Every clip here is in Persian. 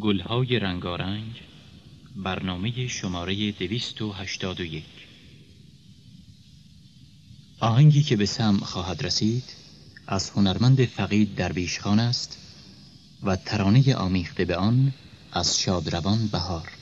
گلهای رنگارنگ برنامه شماره دویست و هشتاد و یک. آهنگی که به سم خواهد رسید از هنرمند فقید درویش خان است و ترانه آمیخته به آن از شادروان بهار.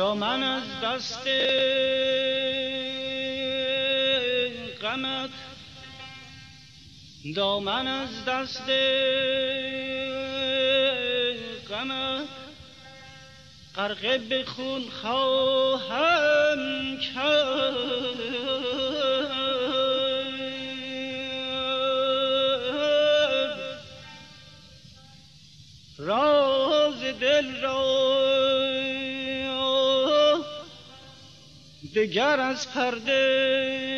دامن از دست غمت. دامن از دست غمت. غرقه به خون خواهم کرد. دگر از پرده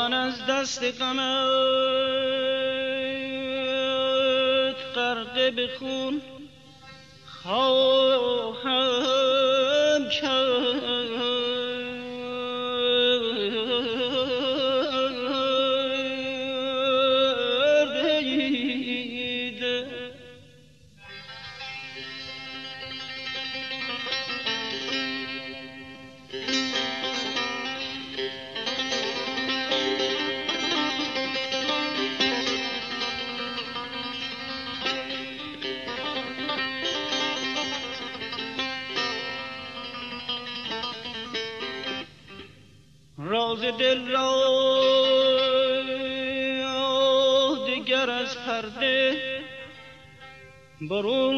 دامن از دست غمت غرقه به خون برون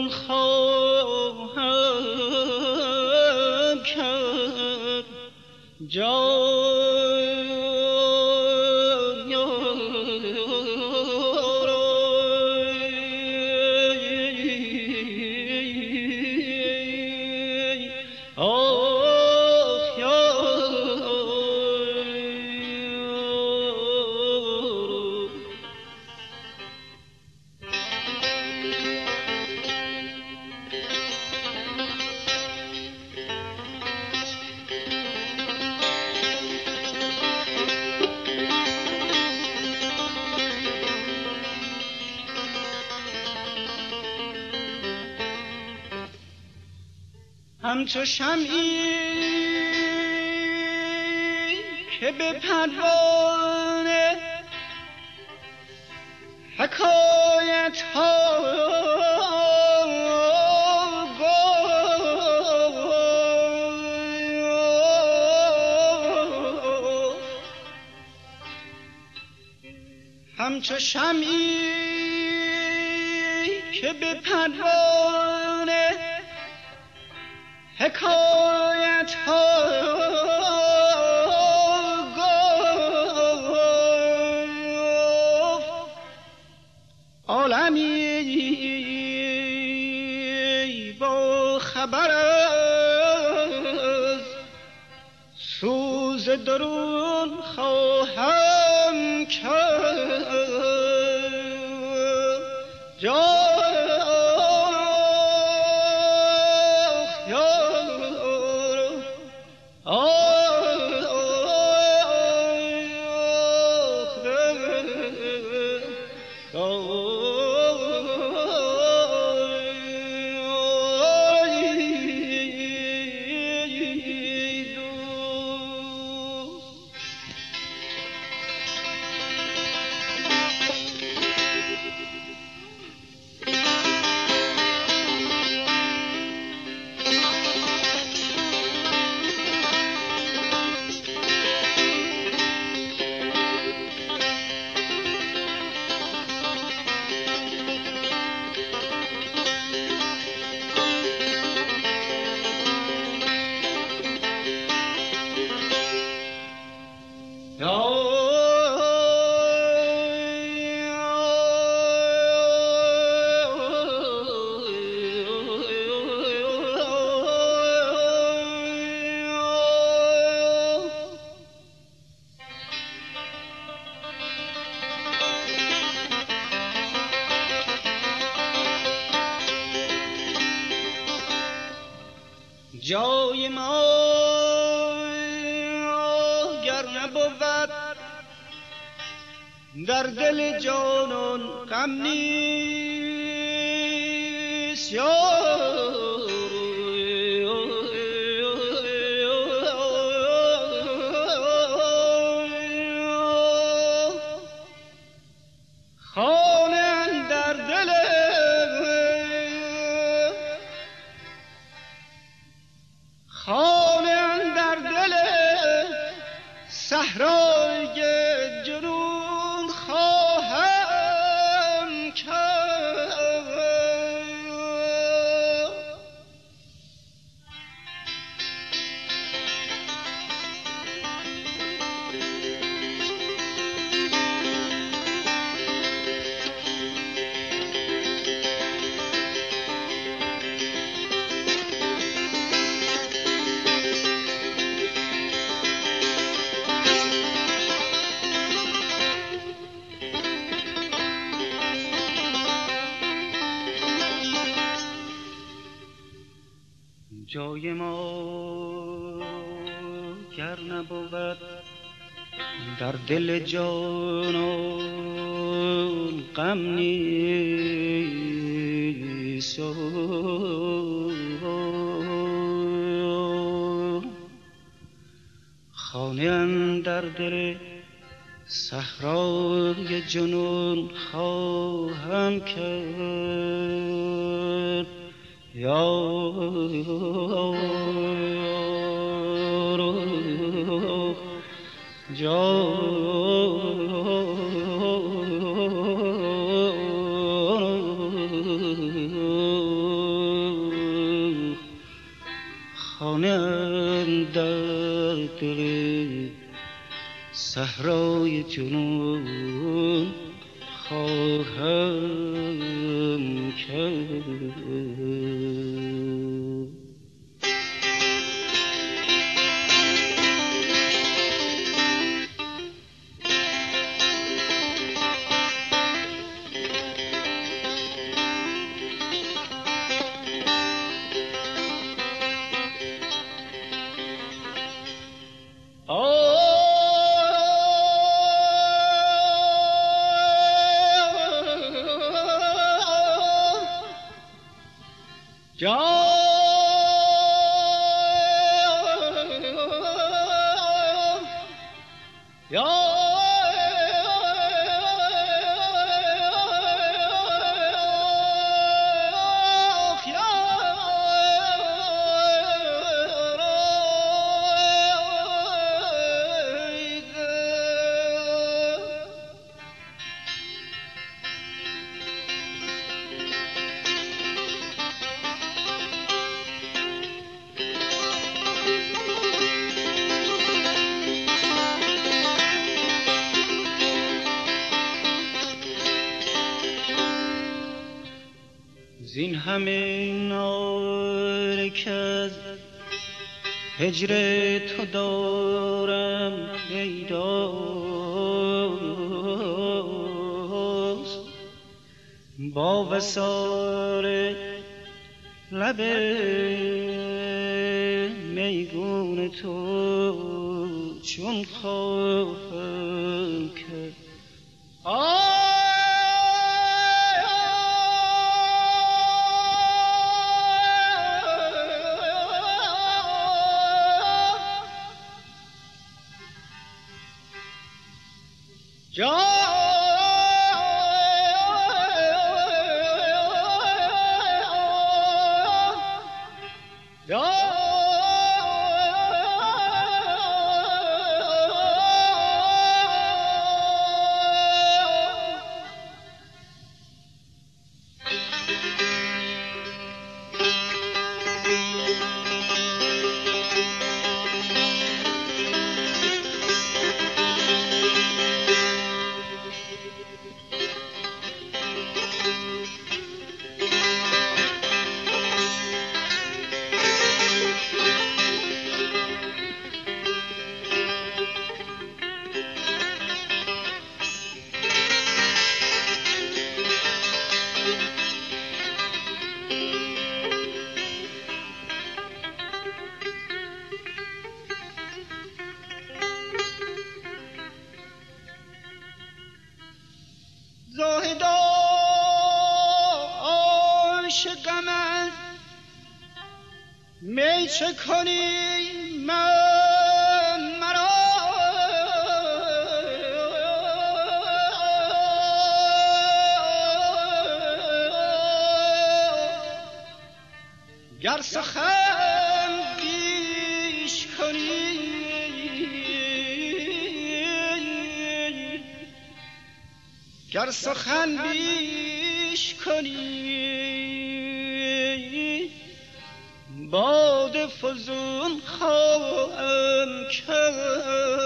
همچو شمعی که به پروانه حکایت ها همچو شمعی که به پروانه حکایت ها گفت عالمی با خبر از سوز درون جانان غم نیست. خانه در دل صحرای جنون خواهم کرد. یا صحرای همه نار که از هجر تو دارم پیداست با وسار لب میگون تو چون خواهم باد فزون خواهم کرد.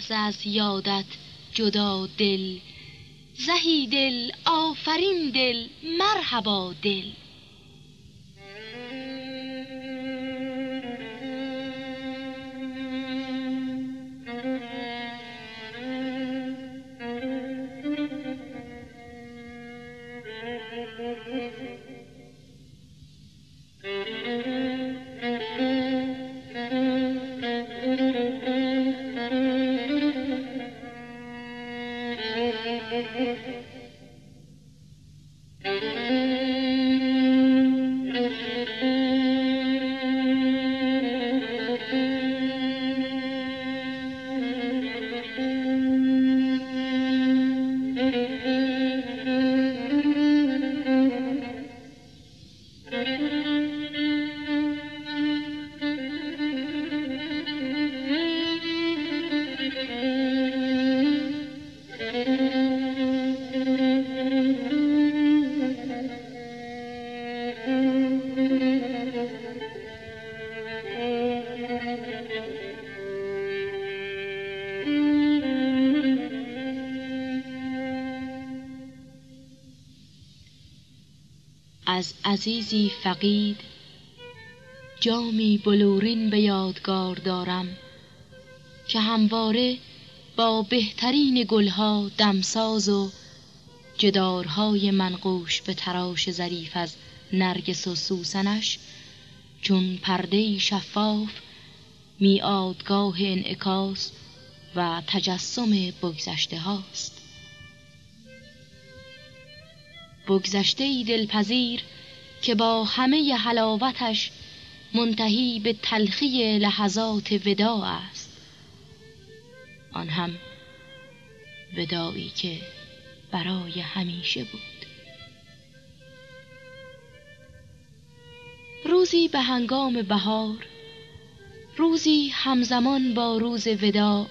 لحظه از یادت جدا دل زهی دل آفرین دل مرحبا دل. عزیزی فقید جامی بلورین به یادگار دارم که همواره با بهترین گلها دمساز و جدارهای منقوش به تراش ظریف از نرگس و سوسنش چون پرده شفاف میادگاه انعکاس و تجسم بگذشته هاست. بگذشته دلپذیر که با همه حلاوتش منتهی به تلخی لحظات ودا است. آن هم ودایی که برای همیشه بود. روزی به هنگام بهار روزی همزمان با روز ودا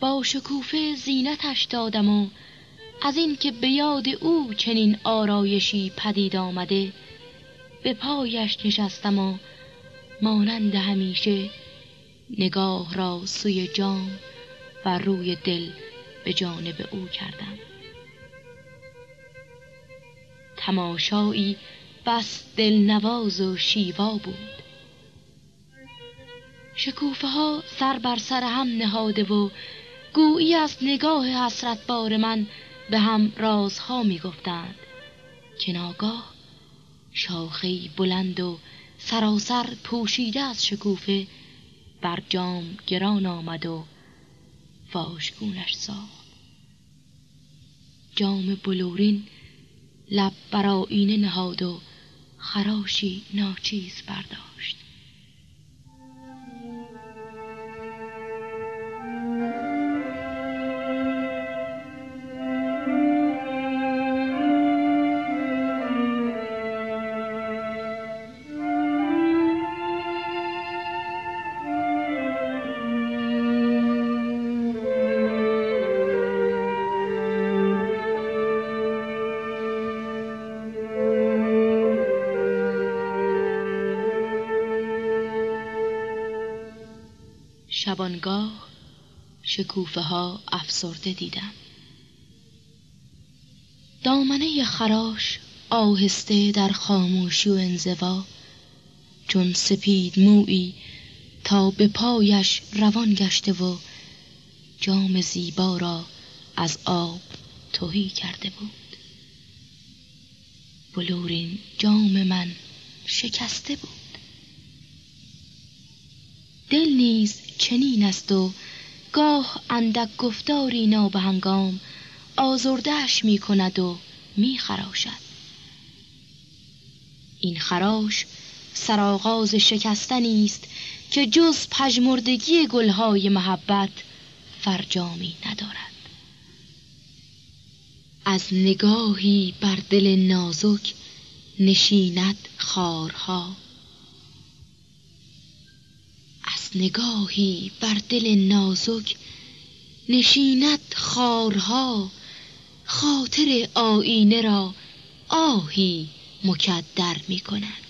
با شکوفه زینتش دادم و از اینکه به یاد او چنین آرایشی پدید آمده به پایش نشستم و مانند همیشه نگاه را سوی جام و روی دل به جانب او کردم. تماشایی بس دلنواز و شیوا بود. شکوفه ها سر بر سر هم نهاده و گویی از نگاه حسرت بار من به هم رازها می گفتند که ناگاه شاخی بلند و سراسر پوشیده از شکوفه بر جام گران آمد و فاشگونش ساخت. جام بلورین لب بر آینه نهاد و خراشی ناچیز برداشت. شبانگاه شکوفه ها افسرده دیدم. دامنه خراش آهسته در خاموشی و انزوا چون سپید مویی تا به پایش روان گشته و جام زیبا را از آب توهی کرده بود. بلورین جام من شکسته بود. دل نیز چنین است و گاه اندک گفتاری نابهنگام آزردهش می کند و می خراشد این خراش سرآغاز شکستنی است که جز پژمردگی گلهای محبت فرجامی ندارد. از نگاهی بر دل نازک نشیند خارها. نگاهی بر دل نازک نشیند خارها خاطر آینه را آهی مکدر می کند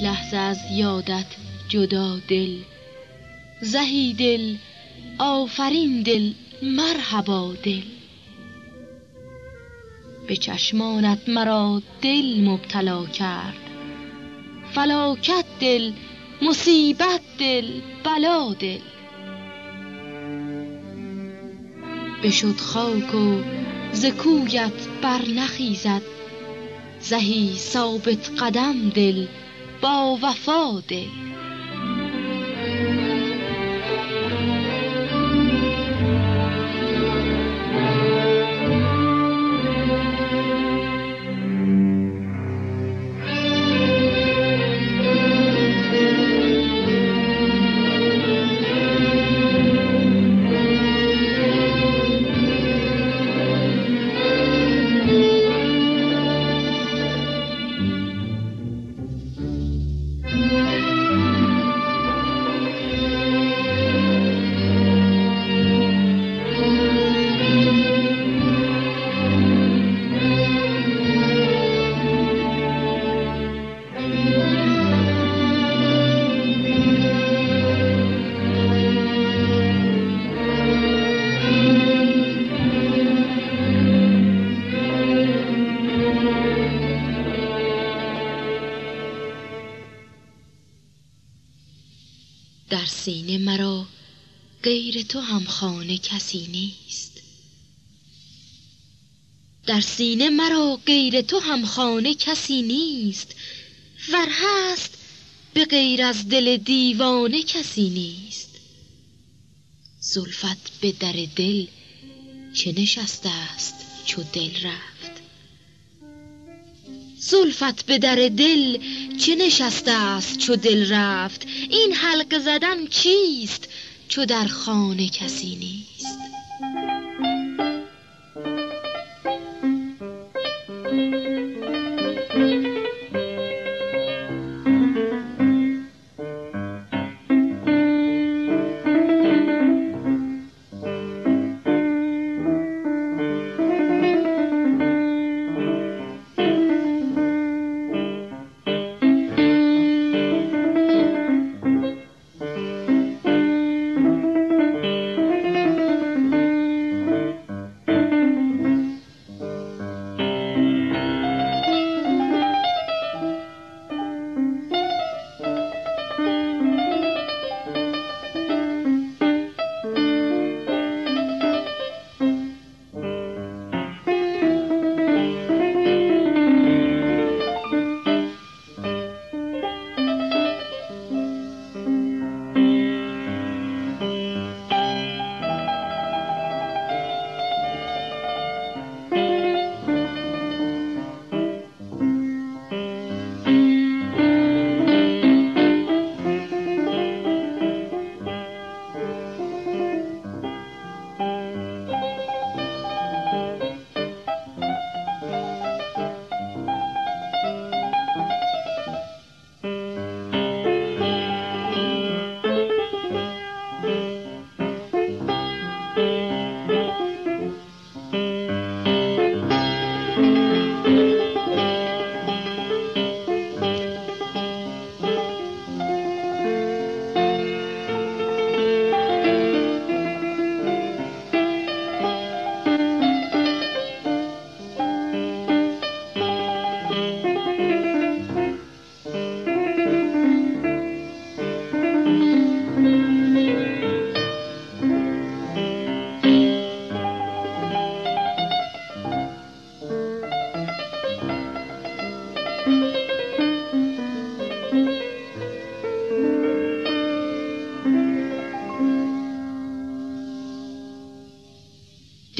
یک لحظه از یادت جدا دل. زهی دل آفرین دل مرحبا دل. به چشمانت مرا دل مبتلا کرد. فلاکت دل مصیبت دل بلا دل. بشد خاک و ز کویت بر نخیزد زهی ثابت قدم دل با وفا تو هم خانه کسی نیست. در سینه مرا غیر تو هم خانه کسی نیست. ور هست به غیر از دل دیوانه کسی نیست. زلفت به در دل چه نشسته است چو دل رفت؟ زلفت به در دل چه نشسته است چو دل رفت؟ این حلقه زدن چیست؟ چو در خانه کسی نیست.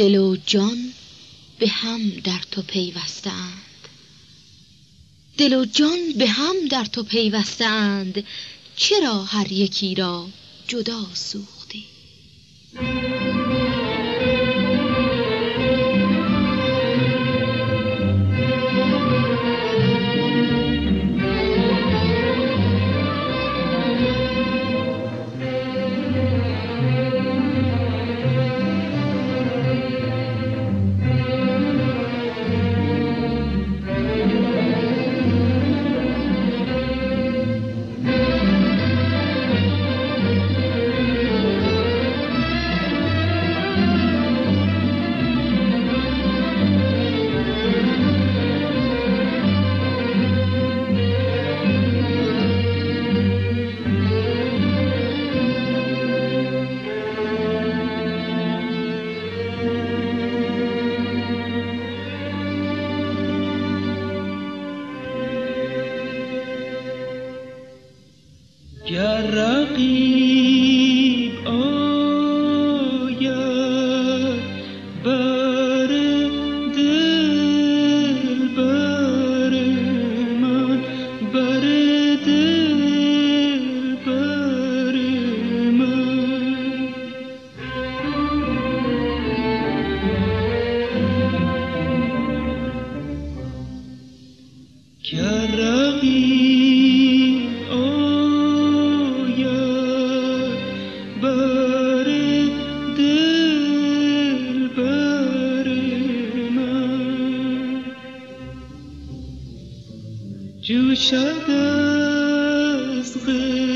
دل و جان به هم در تو پیوستند. دل و جان به هم در تو پیوستند. چرا هر یکی را جدا سوختی جوشد از غیرت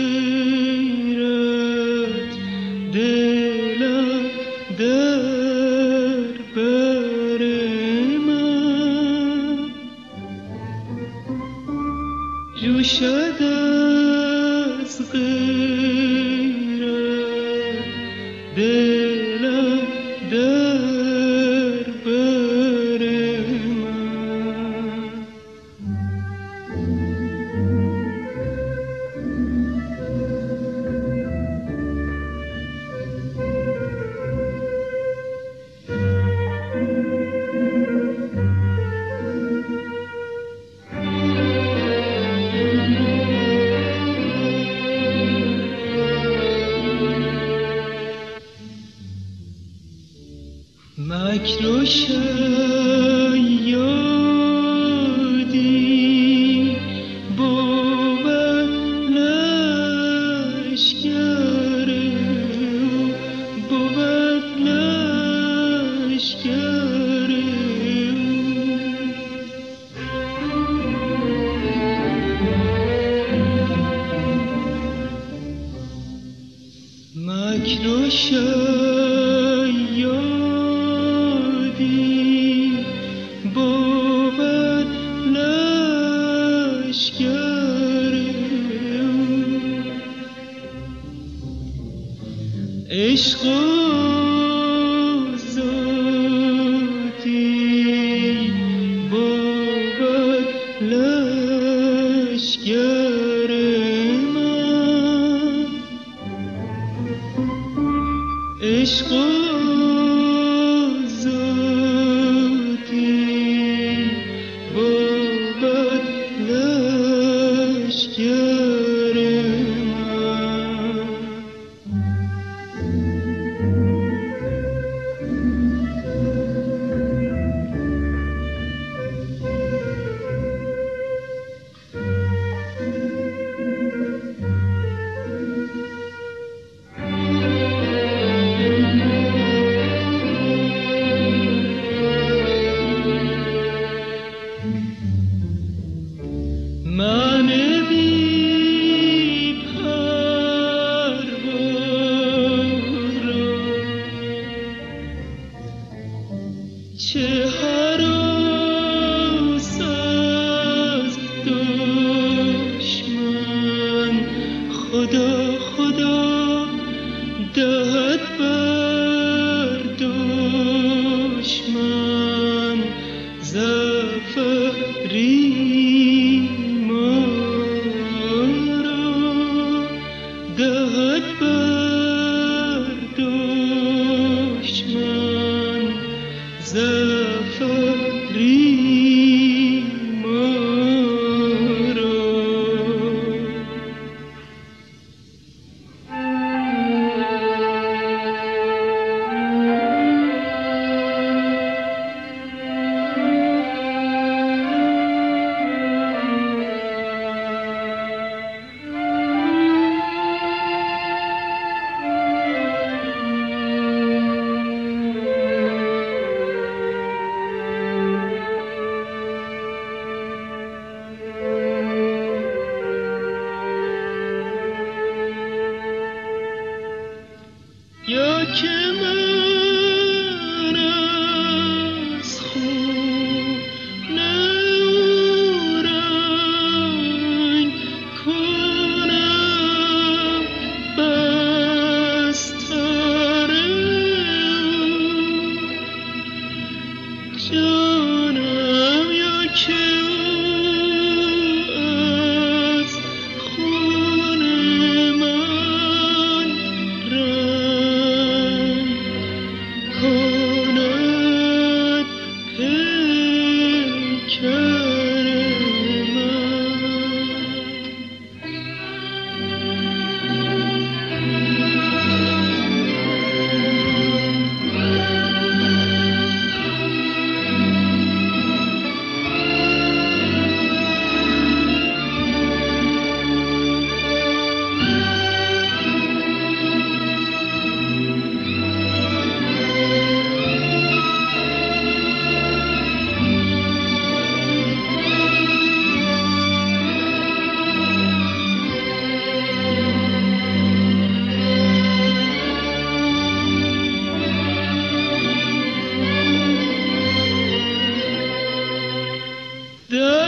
done.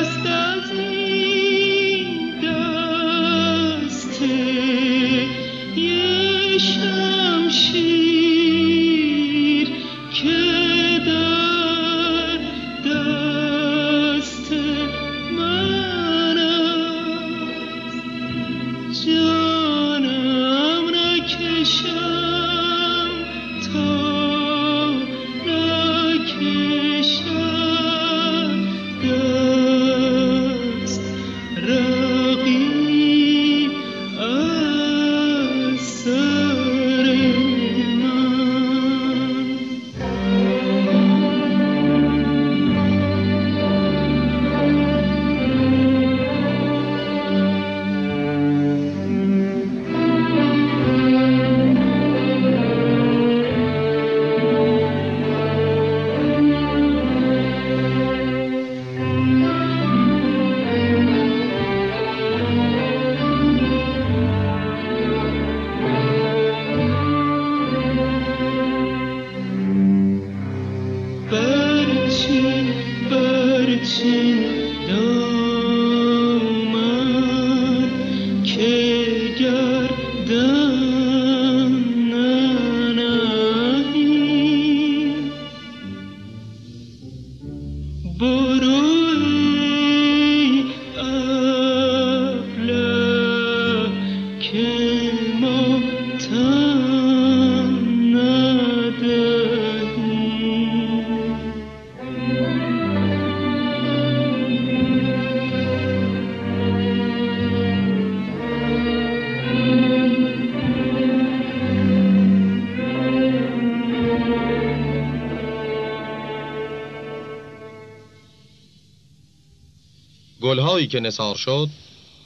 که گردن گلهایی که نثار شد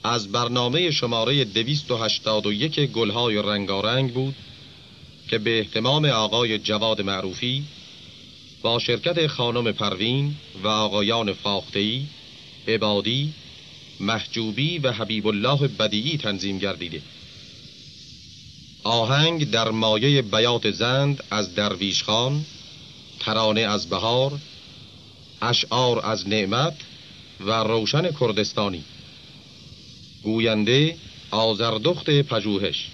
از برنامه شماره 281 گلهای رنگارنگ بود که به احتمام آقای جواد معروفی با شرکت خانم پروین و آقایان فاختهی، عبادی، محجوبی و حبیب الله بدیعی تنظیم گردیده. آهنگ در مایه بیات زند از درویش خان ترانه از بهار اشعار از نعمت و روشن کردستانی. گوینده آزردخت پژوهش.